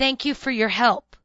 Thank you for your help.